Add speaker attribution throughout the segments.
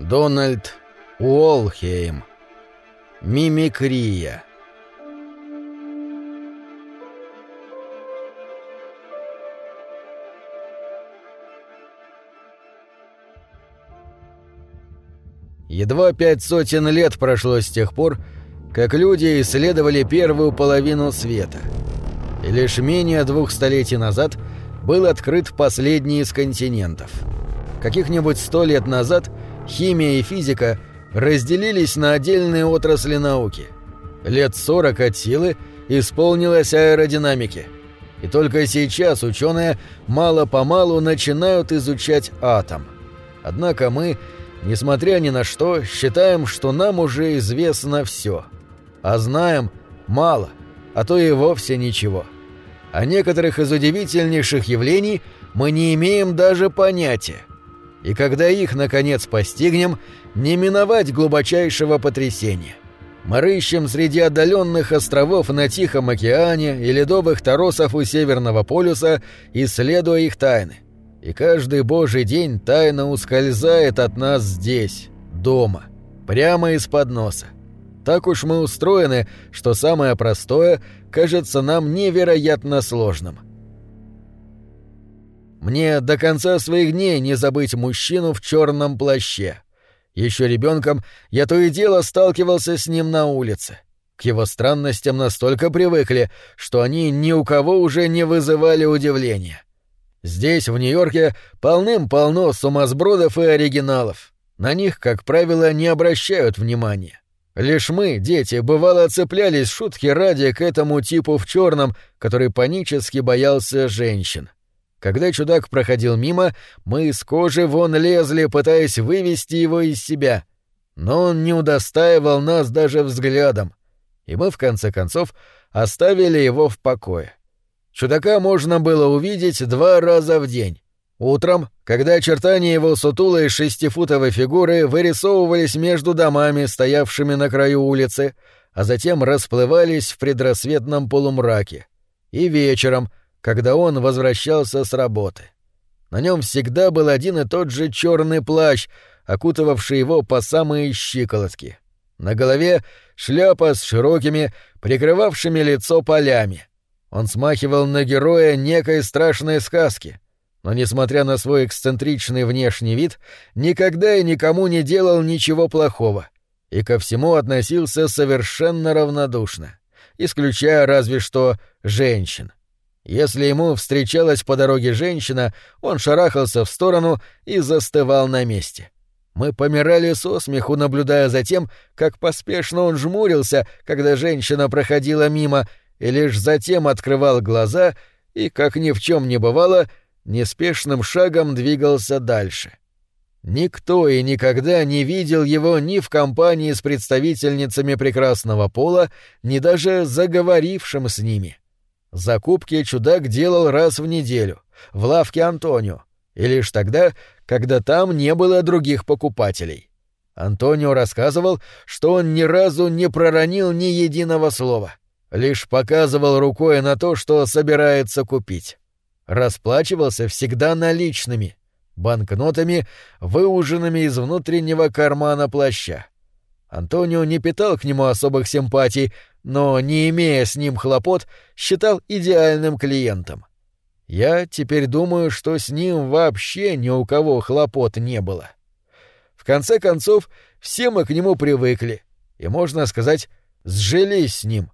Speaker 1: Дональд Уолхейм. Мимикрия. Едва пять сотен лет прошло с тех пор, как люди исследовали первую половину света. И лишь менее двух столетий назад был открыт последний из континентов. Каких-нибудь сто лет назад – химия и физика разделились на отдельные отрасли науки. Лет 40 от силы исполнилось аэродинамики. И только сейчас ученые мало-помалу начинают изучать атом. Однако мы, несмотря ни на что, считаем, что нам уже известно все. А знаем мало, а то и вовсе ничего. О некоторых из удивительнейших явлений мы не имеем даже понятия и когда их, наконец, постигнем, не миновать глубочайшего потрясения. Мы рыщем среди отдаленных островов на Тихом океане и ледовых торосов у Северного полюса, исследуя их тайны. И каждый божий день тайна ускользает от нас здесь, дома, прямо из-под носа. Так уж мы устроены, что самое простое кажется нам невероятно сложным — мне до конца своих дней не забыть мужчину в черном плаще. Еще ребенком я то и дело сталкивался с ним на улице. К его странностям настолько привыкли, что они ни у кого уже не вызывали удивления. Здесь, в Нью-Йорке, полным-полно сумасбродов и оригиналов. На них, как правило, не обращают внимания. Лишь мы, дети, бывало цеплялись шутки ради к этому типу в черном, который панически боялся женщин. Когда чудак проходил мимо, мы с кожи вон лезли, пытаясь вывести его из себя. Но он не удостаивал нас даже взглядом. И мы, в конце концов, оставили его в покое. Чудака можно было увидеть два раза в день. Утром, когда очертания его сутулой шестифутовой фигуры вырисовывались между домами, стоявшими на краю улицы, а затем расплывались в предрассветном полумраке. И вечером — когда он возвращался с работы. На нем всегда был один и тот же черный плащ, окутывавший его по самые щиколотки. На голове шляпа с широкими, прикрывавшими лицо полями. Он смахивал на героя некой страшной сказки, но, несмотря на свой эксцентричный внешний вид, никогда и никому не делал ничего плохого и ко всему относился совершенно равнодушно, исключая разве что женщин. Если ему встречалась по дороге женщина, он шарахался в сторону и застывал на месте. Мы помирали со смеху, наблюдая за тем, как поспешно он жмурился, когда женщина проходила мимо, и лишь затем открывал глаза и, как ни в чем не бывало, неспешным шагом двигался дальше. Никто и никогда не видел его ни в компании с представительницами прекрасного пола, ни даже заговорившим с ними. — Закупки чудак делал раз в неделю, в лавке Антонио, и лишь тогда, когда там не было других покупателей. Антонио рассказывал, что он ни разу не проронил ни единого слова, лишь показывал рукой на то, что собирается купить. Расплачивался всегда наличными, банкнотами, выуженными из внутреннего кармана плаща. Антонио не питал к нему особых симпатий, но, не имея с ним хлопот, считал идеальным клиентом. Я теперь думаю, что с ним вообще ни у кого хлопот не было. В конце концов, все мы к нему привыкли, и, можно сказать, сжились с ним.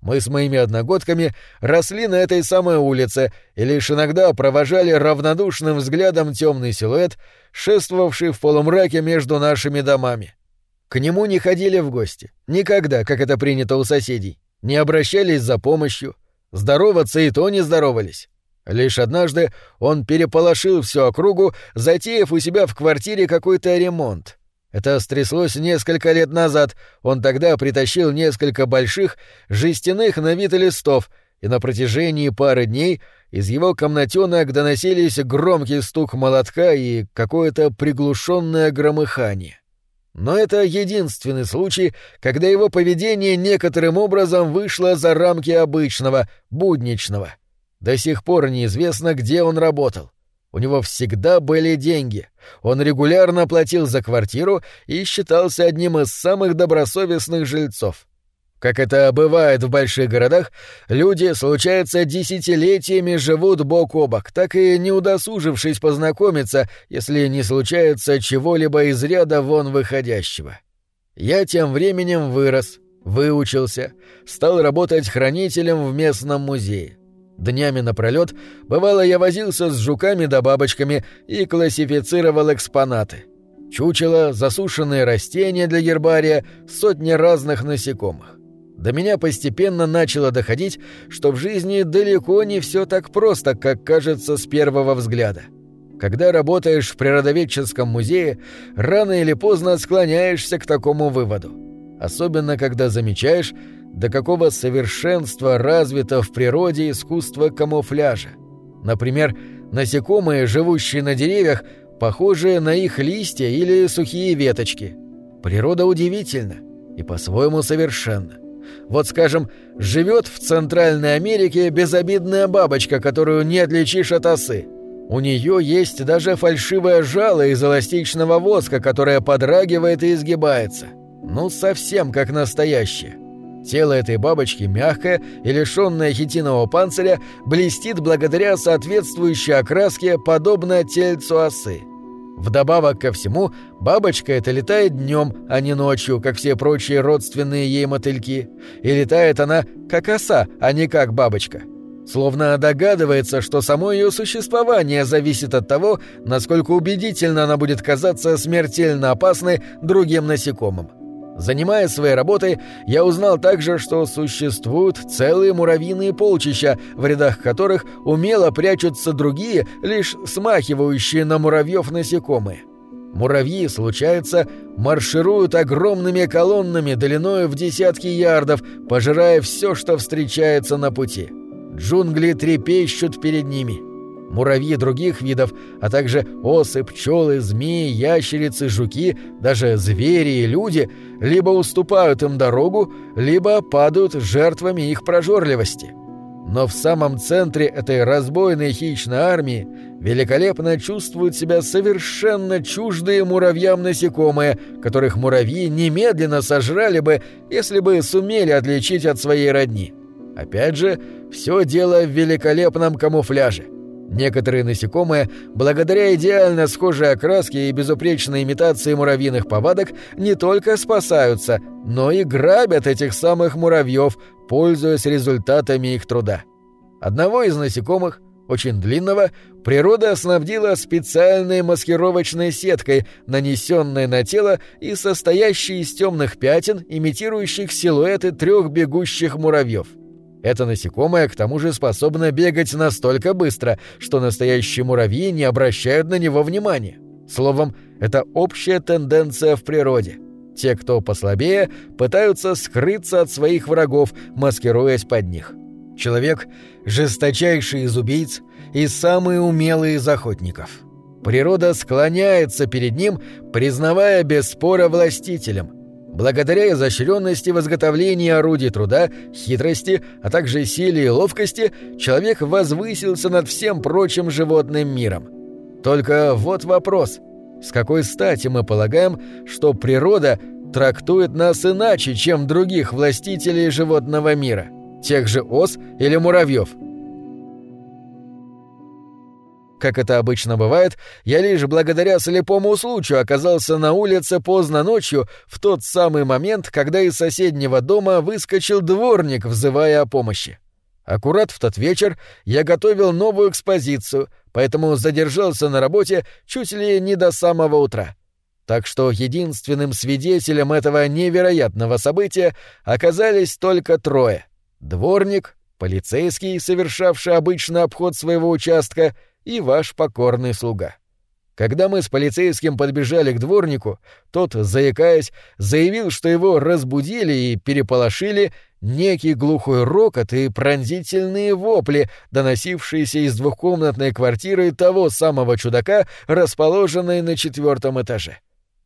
Speaker 1: Мы с моими одногодками росли на этой самой улице и лишь иногда провожали равнодушным взглядом темный силуэт, шествовавший в полумраке между нашими домами. К нему не ходили в гости. Никогда, как это принято у соседей. Не обращались за помощью. Здороваться и то не здоровались. Лишь однажды он переполошил всю округу, затеяв у себя в квартире какой-то ремонт. Это стряслось несколько лет назад. Он тогда притащил несколько больших жестяных на вид листов, и на протяжении пары дней из его комнатенок доносились громкий стук молотка и какое-то приглушенное громыхание. Но это единственный случай, когда его поведение некоторым образом вышло за рамки обычного, будничного. До сих пор неизвестно, где он работал. У него всегда были деньги. Он регулярно платил за квартиру и считался одним из самых добросовестных жильцов. Как это бывает в больших городах, люди, случается, десятилетиями живут бок о бок, так и не удосужившись познакомиться, если не случается чего-либо из ряда вон выходящего. Я тем временем вырос, выучился, стал работать хранителем в местном музее. Днями напролет, бывало, я возился с жуками да бабочками и классифицировал экспонаты. Чучело, засушенные растения для гербария, сотни разных насекомых. До меня постепенно начало доходить, что в жизни далеко не все так просто, как кажется с первого взгляда. Когда работаешь в природоведческом музее, рано или поздно склоняешься к такому выводу. Особенно, когда замечаешь, до какого совершенства развито в природе искусство камуфляжа. Например, насекомые, живущие на деревьях, похожие на их листья или сухие веточки. Природа удивительна и по-своему совершенна. Вот, скажем, живет в Центральной Америке безобидная бабочка, которую не отличишь от осы. У нее есть даже фальшивое жало из эластичного воска, которое подрагивает и изгибается. Ну, совсем как настоящее. Тело этой бабочки мягкое и лишенное хитинового панциря блестит благодаря соответствующей окраске, подобно тельцу осы. Вдобавок ко всему, бабочка эта летает днем, а не ночью, как все прочие родственные ей мотыльки. И летает она как оса, а не как бабочка. Словно догадывается, что само ее существование зависит от того, насколько убедительно она будет казаться смертельно опасной другим насекомым. Занимаясь своей работой, я узнал также, что существуют целые муравьиные полчища, в рядах которых умело прячутся другие, лишь смахивающие на муравьев насекомые. Муравьи, случается, маршируют огромными колоннами длиной в десятки ярдов, пожирая все, что встречается на пути. Джунгли трепещут перед ними — муравьи других видов, а также осы, пчелы, змеи, ящерицы, жуки, даже звери и люди либо уступают им дорогу, либо падают жертвами их прожорливости. Но в самом центре этой разбойной хищной армии великолепно чувствуют себя совершенно чуждые муравьям насекомые, которых муравьи немедленно сожрали бы, если бы сумели отличить от своей родни. Опять же, все дело в великолепном камуфляже. Некоторые насекомые, благодаря идеально схожей окраске и безупречной имитации муравьиных повадок, не только спасаются, но и грабят этих самых муравьев, пользуясь результатами их труда. Одного из насекомых, очень длинного, природа снабдила специальной маскировочной сеткой, нанесенной на тело и состоящей из темных пятен, имитирующих силуэты трех бегущих муравьев — это насекомое к тому же способно бегать настолько быстро, что настоящие муравьи не обращают на него внимания. Словом, это общая тенденция в природе. Те, кто послабее, пытаются скрыться от своих врагов, маскируясь под них. Человек — жесточайший из убийц и самый умелый из охотников. Природа склоняется перед ним, признавая без спора властителем — Благодаря изощренности в изготовлении орудий труда, хитрости, а также силе и ловкости, человек возвысился над всем прочим животным миром. Только вот вопрос. С какой стати мы полагаем, что природа трактует нас иначе, чем других властителей животного мира? Тех же ос или муравьев? Как это обычно бывает, я лишь благодаря слепому случаю оказался на улице поздно ночью в тот самый момент, когда из соседнего дома выскочил дворник, взывая о помощи. Аккурат в тот вечер я готовил новую экспозицию, поэтому задержался на работе чуть ли не до самого утра. Так что единственным свидетелем этого невероятного события оказались только трое. Дворник, полицейский, совершавший обычный обход своего участка, и ваш покорный слуга. Когда мы с полицейским подбежали к дворнику, тот, заикаясь, заявил, что его разбудили и переполошили некий глухой рокот и пронзительные вопли, доносившиеся из двухкомнатной квартиры того самого чудака, расположенной на четвертом этаже.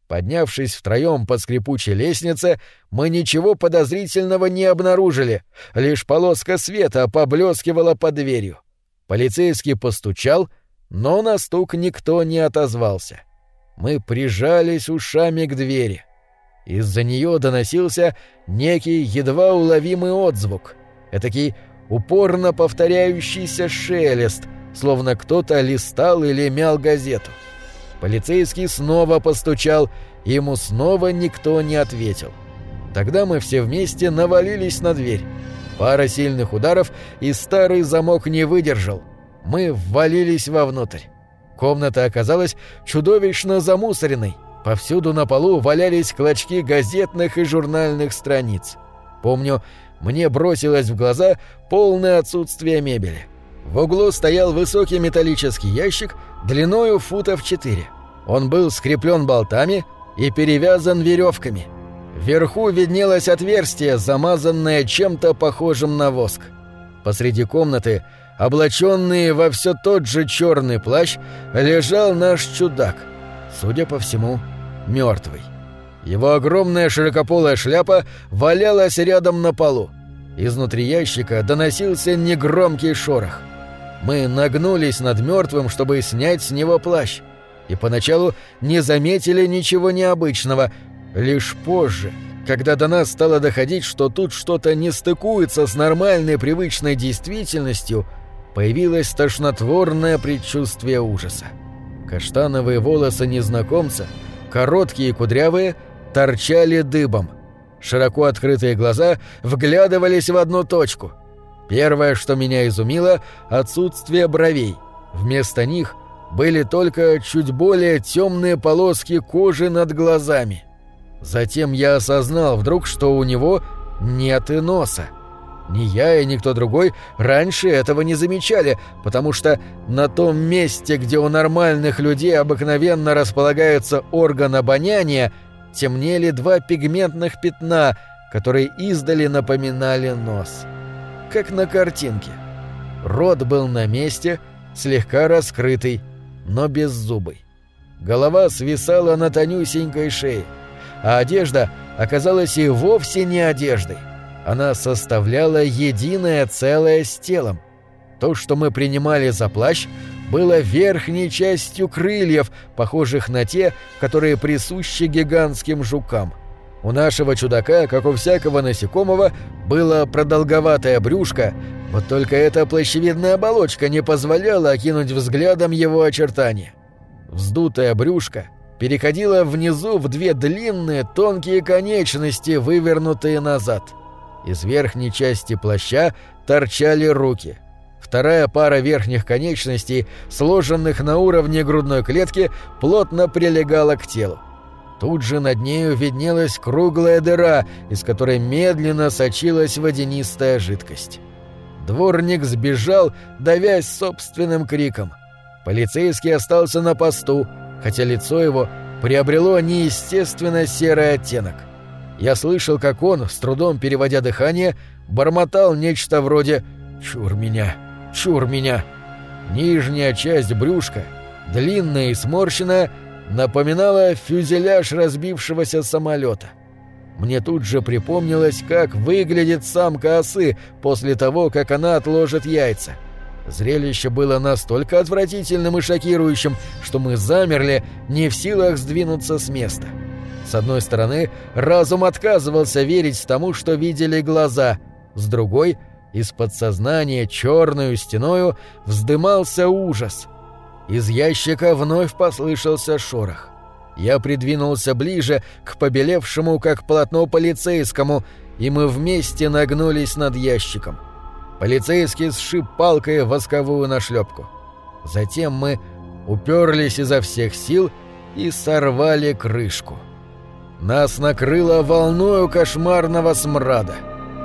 Speaker 1: Поднявшись втроем по скрипучей лестнице, мы ничего подозрительного не обнаружили, лишь полоска света поблескивала под дверью. Полицейский постучал, но на стук никто не отозвался. Мы прижались ушами к двери. Из-за нее доносился некий едва уловимый отзвук, этакий упорно повторяющийся шелест, словно кто-то листал или мял газету. Полицейский снова постучал, ему снова никто не ответил. Тогда мы все вместе навалились на дверь. Пара сильных ударов, и старый замок не выдержал. Мы ввалились вовнутрь. Комната оказалась чудовищно замусоренной. Повсюду на полу валялись клочки газетных и журнальных страниц. Помню, мне бросилось в глаза полное отсутствие мебели. В углу стоял высокий металлический ящик длиною футов четыре. Он был скреплен болтами и перевязан веревками. Вверху виднелось отверстие, замазанное чем-то похожим на воск. Посреди комнаты, облаченный во все тот же черный плащ, лежал наш чудак. Судя по всему, мертвый. Его огромная широкополая шляпа валялась рядом на полу. Изнутри ящика доносился негромкий шорох. Мы нагнулись над мертвым, чтобы снять с него плащ. И поначалу не заметили ничего необычного. Лишь позже, когда до нас стало доходить, что тут что-то не стыкуется с нормальной привычной действительностью, появилось тошнотворное предчувствие ужаса. Каштановые волосы незнакомца, короткие и кудрявые, торчали дыбом. Широко открытые глаза вглядывались в одну точку. Первое, что меня изумило — отсутствие бровей. Вместо них были только чуть более темные полоски кожи над глазами. Затем я осознал вдруг, что у него нет и носа. Ни я и никто другой раньше этого не замечали, потому что на том месте, где у нормальных людей обыкновенно располагается орган обоняния, темнели два пигментных пятна, которые издали напоминали нос. Как на картинке. Рот был на месте, слегка раскрытый, но беззубый. Голова свисала на тонюсенькой шее, а одежда оказалась и вовсе не одеждой. Она составляла единое целое с телом. То, что мы принимали за плащ, было верхней частью крыльев, похожих на те, которые присущи гигантским жукам. У нашего чудака, как у всякого насекомого, было продолговатое брюшко, вот только эта плащевидная оболочка не позволяла окинуть взглядом его очертания. Вздутое брюшко переходило внизу в две длинные тонкие конечности, вывернутые назад. Из верхней части плаща торчали руки — Вторая пара верхних конечностей, сложенных на уровне грудной клетки, плотно прилегала к телу. Тут же над нею виднелась круглая дыра, из которой медленно сочилась водянистая жидкость. Дворник сбежал, давясь собственным криком. Полицейский остался на посту, хотя лицо его приобрело неестественно серый оттенок. Я слышал, как он, с трудом переводя дыхание, бормотал нечто вроде «Чур меня! Чур меня! Нижняя часть брюшка, длинная и сморщенная, напоминала фюзеляж разбившегося самолета. Мне тут же припомнилось, как выглядит самка осы после того, как она отложит яйца. Зрелище было настолько отвратительным и шокирующим, что мы замерли, не в силах сдвинуться с места. С одной стороны, разум отказывался верить тому, что видели глаза, с другой — из подсознания черную стеною вздымался ужас. Из ящика вновь послышался шорох. Я придвинулся ближе к побелевшему, как полотно полицейскому, и мы вместе нагнулись над ящиком. Полицейский сшиб палкой восковую нашлепку. Затем мы уперлись изо всех сил и сорвали крышку. Нас накрыло волною кошмарного смрада.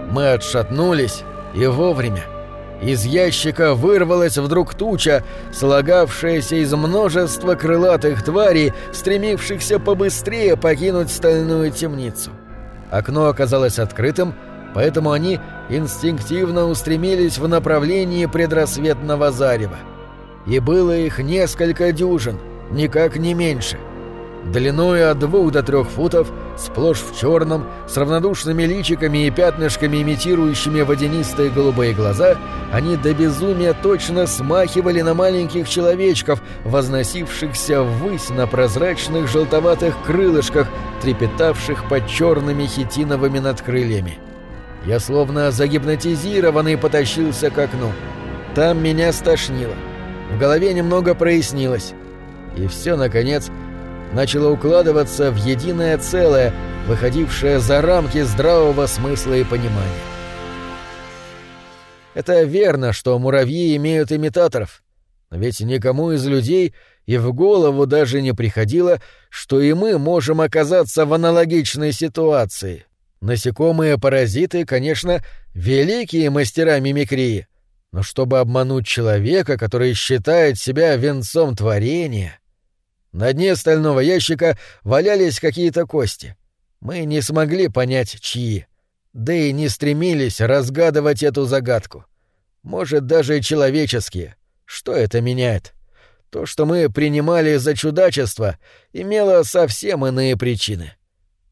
Speaker 1: Мы отшатнулись, и вовремя. Из ящика вырвалась вдруг туча, слагавшаяся из множества крылатых тварей, стремившихся побыстрее покинуть стальную темницу. Окно оказалось открытым, поэтому они инстинктивно устремились в направлении предрассветного зарева. И было их несколько дюжин, никак не меньше. длиной от двух до трех футов, сплошь в черном, с равнодушными личиками и пятнышками, имитирующими водянистые голубые глаза, они до безумия точно смахивали на маленьких человечков, возносившихся ввысь на прозрачных желтоватых крылышках, трепетавших под черными хитиновыми надкрыльями. Я словно загипнотизированный потащился к окну. Там меня стошнило. В голове немного прояснилось. И все, наконец, начало укладываться в единое целое, выходившее за рамки здравого смысла и понимания. Это верно, что муравьи имеют имитаторов, но ведь никому из людей и в голову даже не приходило, что и мы можем оказаться в аналогичной ситуации. Насекомые-паразиты, конечно, великие мастера мимикрии, но чтобы обмануть человека, который считает себя венцом творения... На дне стального ящика валялись какие-то кости. Мы не смогли понять, чьи. Да и не стремились разгадывать эту загадку. Может, даже человеческие. Что это меняет? То, что мы принимали за чудачество, имело совсем иные причины.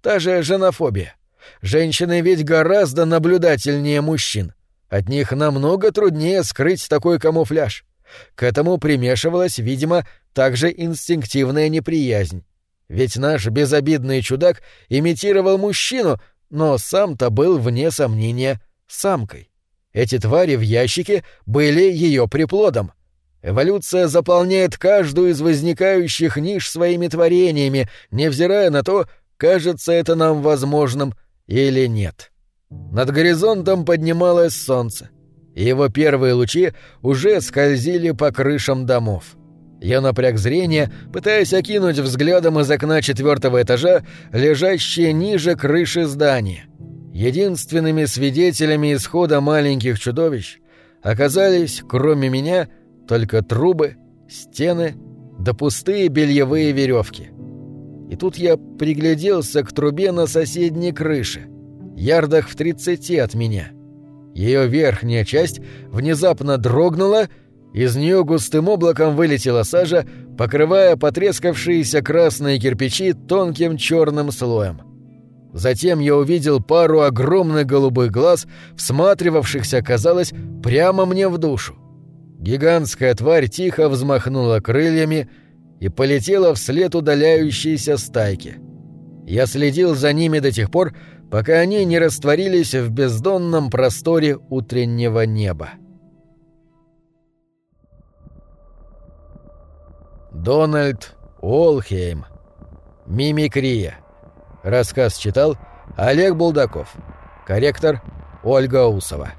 Speaker 1: Та же женофобия. Женщины ведь гораздо наблюдательнее мужчин. От них намного труднее скрыть такой камуфляж. К этому примешивалась, видимо, также инстинктивная неприязнь. Ведь наш безобидный чудак имитировал мужчину, но сам-то был, вне сомнения, самкой. Эти твари в ящике были ее приплодом. Эволюция заполняет каждую из возникающих ниш своими творениями, невзирая на то, кажется это нам возможным или нет. Над горизонтом поднималось солнце и его первые лучи уже скользили по крышам домов. Я напряг зрение, пытаясь окинуть взглядом из окна четвертого этажа, лежащие ниже крыши здания. Единственными свидетелями исхода маленьких чудовищ оказались, кроме меня, только трубы, стены да пустые бельевые веревки. И тут я пригляделся к трубе на соседней крыше, ярдах в тридцати от меня — ее верхняя часть внезапно дрогнула, из нее густым облаком вылетела сажа, покрывая потрескавшиеся красные кирпичи тонким черным слоем. Затем я увидел пару огромных голубых глаз, всматривавшихся, казалось, прямо мне в душу. Гигантская тварь тихо взмахнула крыльями и полетела вслед удаляющейся стайки. Я следил за ними до тех пор, пока они не растворились в бездонном просторе утреннего неба. Дональд Уолхейм. Мимикрия. Рассказ читал Олег Булдаков. Корректор Ольга Усова.